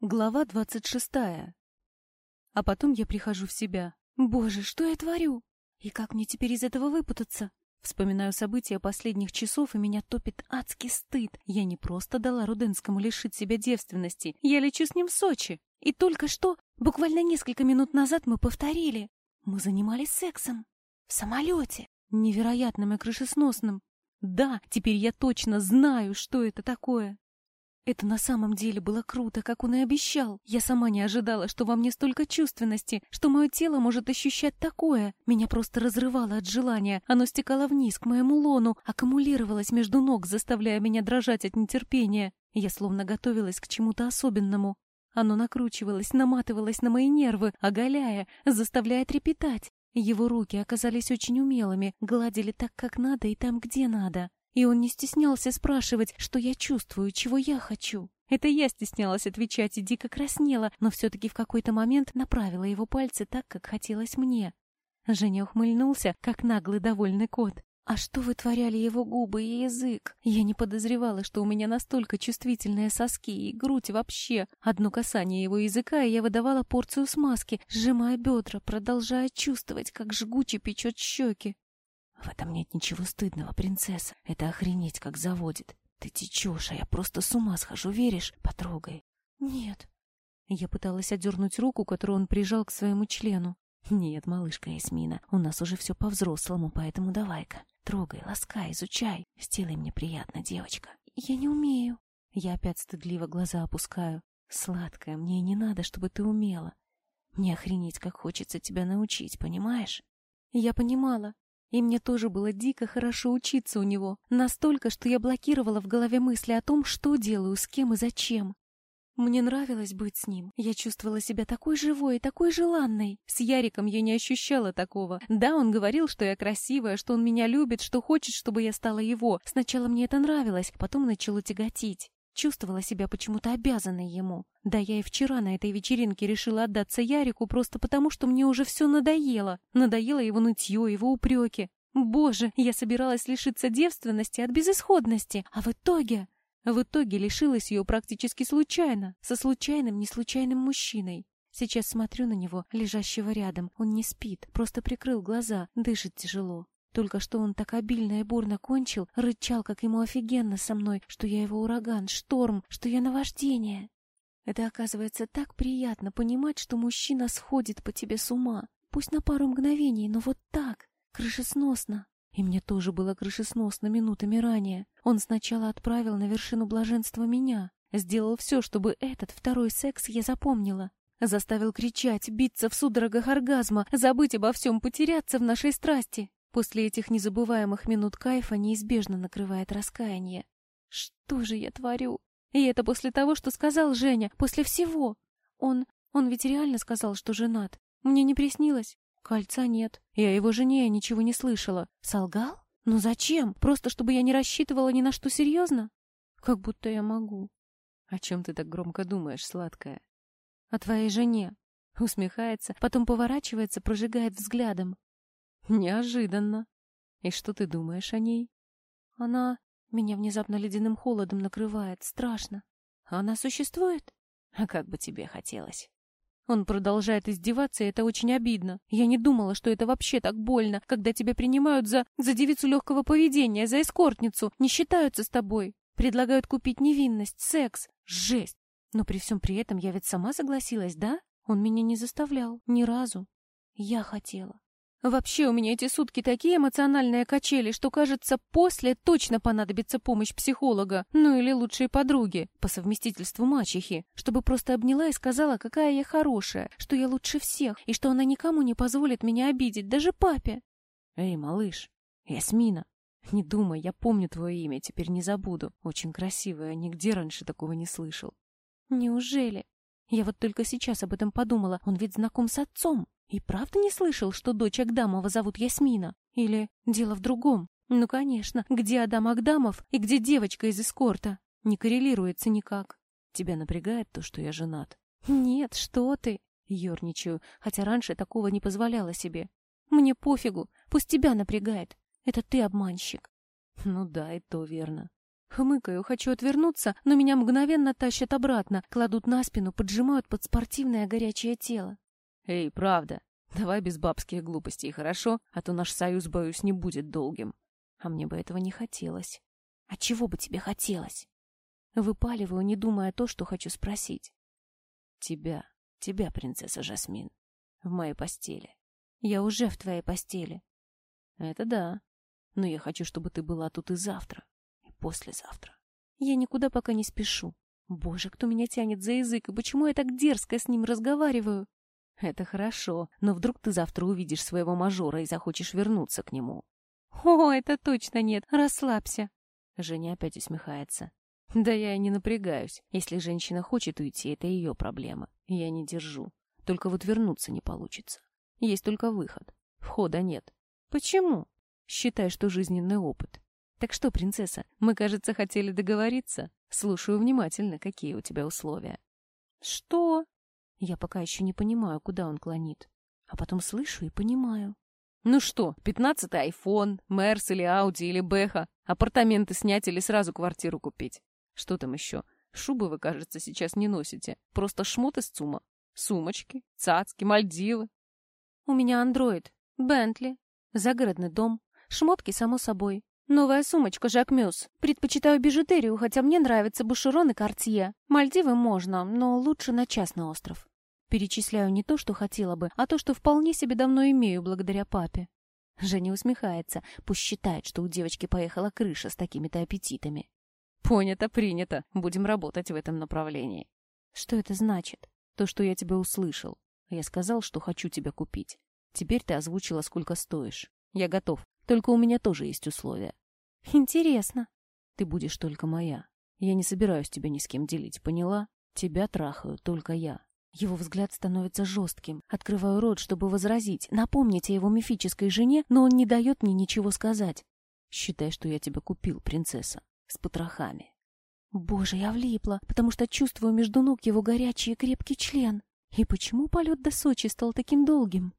Глава двадцать шестая. А потом я прихожу в себя. Боже, что я творю? И как мне теперь из этого выпутаться? Вспоминаю события последних часов, и меня топит адский стыд. Я не просто дала Руденскому лишить себя девственности. Я лечу с ним в Сочи. И только что, буквально несколько минут назад, мы повторили. Мы занимались сексом. В самолете. Невероятным и крышесносным. Да, теперь я точно знаю, что это такое. Это на самом деле было круто, как он и обещал. Я сама не ожидала, что во мне столько чувственности, что мое тело может ощущать такое. Меня просто разрывало от желания. Оно стекало вниз к моему лону, аккумулировалось между ног, заставляя меня дрожать от нетерпения. Я словно готовилась к чему-то особенному. Оно накручивалось, наматывалось на мои нервы, оголяя, заставляя трепетать. Его руки оказались очень умелыми, гладили так, как надо и там, где надо. И он не стеснялся спрашивать, что я чувствую, чего я хочу. Это я стеснялась отвечать и дико краснела, но все-таки в какой-то момент направила его пальцы так, как хотелось мне. Женя ухмыльнулся, как наглый довольный кот. А что вытворяли его губы и язык? Я не подозревала, что у меня настолько чувствительные соски и грудь вообще. Одно касание его языка, и я выдавала порцию смазки, сжимая бедра, продолжая чувствовать, как жгуче печет щеки. В этом нет ничего стыдного, принцесса. Это охренеть как заводит. Ты течешь, а я просто с ума схожу, веришь? Потрогай. Нет. Я пыталась отдернуть руку, которую он прижал к своему члену. Нет, малышка Ясмина, у нас уже все по-взрослому, поэтому давай-ка. Трогай, ласкай, изучай. Сделай мне приятно, девочка. Я не умею. Я опять стыдливо глаза опускаю. Сладкая, мне не надо, чтобы ты умела. Мне охренеть, как хочется тебя научить, понимаешь? Я понимала. И мне тоже было дико хорошо учиться у него, настолько, что я блокировала в голове мысли о том, что делаю, с кем и зачем. Мне нравилось быть с ним. Я чувствовала себя такой живой и такой желанной. С Яриком я не ощущала такого. Да, он говорил, что я красивая, что он меня любит, что хочет, чтобы я стала его. Сначала мне это нравилось, потом начало тяготить. Чувствовала себя почему-то обязанной ему. Да, я и вчера на этой вечеринке решила отдаться Ярику просто потому, что мне уже все надоело. Надоело его нытье, его упреки. Боже, я собиралась лишиться девственности от безысходности, а в итоге... В итоге лишилась ее практически случайно, со случайным, неслучайным мужчиной. Сейчас смотрю на него, лежащего рядом. Он не спит, просто прикрыл глаза, дышит тяжело. Только что он так обильно и бурно кончил, рычал, как ему офигенно со мной, что я его ураган, шторм, что я наваждение. Это оказывается так приятно понимать, что мужчина сходит по тебе с ума. Пусть на пару мгновений, но вот так, крышесносно. И мне тоже было крышесносно минутами ранее. Он сначала отправил на вершину блаженства меня, сделал все, чтобы этот второй секс я запомнила. Заставил кричать, биться в судорогах оргазма, забыть обо всем, потеряться в нашей страсти. После этих незабываемых минут кайфа неизбежно накрывает раскаяние. Что же я творю? И это после того, что сказал Женя, после всего. Он, он ведь реально сказал, что женат. Мне не приснилось. Кольца нет. Я его жене я ничего не слышала. Солгал? Ну зачем? Просто чтобы я не рассчитывала ни на что серьезно? Как будто я могу. О чем ты так громко думаешь, сладкая? О твоей жене. Усмехается, потом поворачивается, прожигает взглядом. Неожиданно. И что ты думаешь о ней? Она... Меня внезапно ледяным холодом накрывает. Страшно. Она существует? А как бы тебе хотелось? Он продолжает издеваться, и это очень обидно. Я не думала, что это вообще так больно, когда тебя принимают за... за девицу легкого поведения, за эскортницу, не считаются с тобой. Предлагают купить невинность, секс. Жесть. Но при всем при этом я ведь сама согласилась, да? Он меня не заставлял. Ни разу. Я хотела. Вообще у меня эти сутки такие эмоциональные качели, что, кажется, после точно понадобится помощь психолога, ну или лучшей подруги, по совместительству мачехи, чтобы просто обняла и сказала, какая я хорошая, что я лучше всех, и что она никому не позволит меня обидеть, даже папе. Эй, малыш, Ясмина, не думай, я помню твое имя, теперь не забуду. Очень красивое, нигде раньше такого не слышал. Неужели? Я вот только сейчас об этом подумала, он ведь знаком с отцом. И правда не слышал, что дочь Агдамова зовут Ясмина? Или дело в другом? Ну, конечно, где Адам Агдамов и где девочка из эскорта? Не коррелируется никак. Тебя напрягает то, что я женат? Нет, что ты? Ёрничаю, хотя раньше такого не позволяла себе. Мне пофигу, пусть тебя напрягает. Это ты обманщик. Ну да, и то верно. Хмыкаю, хочу отвернуться, но меня мгновенно тащат обратно, кладут на спину, поджимают под спортивное горячее тело. Эй, правда, давай без бабских глупостей, хорошо? А то наш союз, боюсь, не будет долгим. А мне бы этого не хотелось. А чего бы тебе хотелось? Выпаливаю, не думая то, что хочу спросить. Тебя, тебя, принцесса Жасмин, в моей постели. Я уже в твоей постели. Это да. Но я хочу, чтобы ты была тут и завтра, и послезавтра. Я никуда пока не спешу. Боже, кто меня тянет за язык, и почему я так дерзко с ним разговариваю? Это хорошо, но вдруг ты завтра увидишь своего мажора и захочешь вернуться к нему. О, это точно нет, расслабься. Женя опять усмехается. Да я и не напрягаюсь. Если женщина хочет уйти, это ее проблема. Я не держу. Только вот вернуться не получится. Есть только выход. Входа нет. Почему? Считай, что жизненный опыт. Так что, принцесса, мы, кажется, хотели договориться. Слушаю внимательно, какие у тебя условия. Что? Я пока еще не понимаю, куда он клонит. А потом слышу и понимаю. Ну что, пятнадцатый айфон, Мерс или Ауди или Бэха, апартаменты снять или сразу квартиру купить? Что там еще? Шубы вы, кажется, сейчас не носите. Просто шмот из ЦУМа. Сумочки, цацки, Мальдивы. У меня андроид, Бентли, загородный дом, шмотки, само собой. Новая сумочка Жак Мюс. Предпочитаю бижутерию, хотя мне нравятся Бушерон и Картье. Мальдивы можно, но лучше на частный остров. Перечисляю не то, что хотела бы, а то, что вполне себе давно имею благодаря папе. Женя усмехается, пусть считает, что у девочки поехала крыша с такими-то аппетитами. Понято, принято. Будем работать в этом направлении. Что это значит? То, что я тебя услышал. Я сказал, что хочу тебя купить. Теперь ты озвучила, сколько стоишь. Я готов. Только у меня тоже есть условия. Интересно. Ты будешь только моя. Я не собираюсь тебя ни с кем делить, поняла? Тебя трахаю только я. Его взгляд становится жестким. Открываю рот, чтобы возразить, напомнить о его мифической жене, но он не дает мне ничего сказать. Считай, что я тебя купил, принцесса, с потрохами. Боже, я влипла, потому что чувствую между ног его горячий и крепкий член. И почему полет до Сочи стал таким долгим?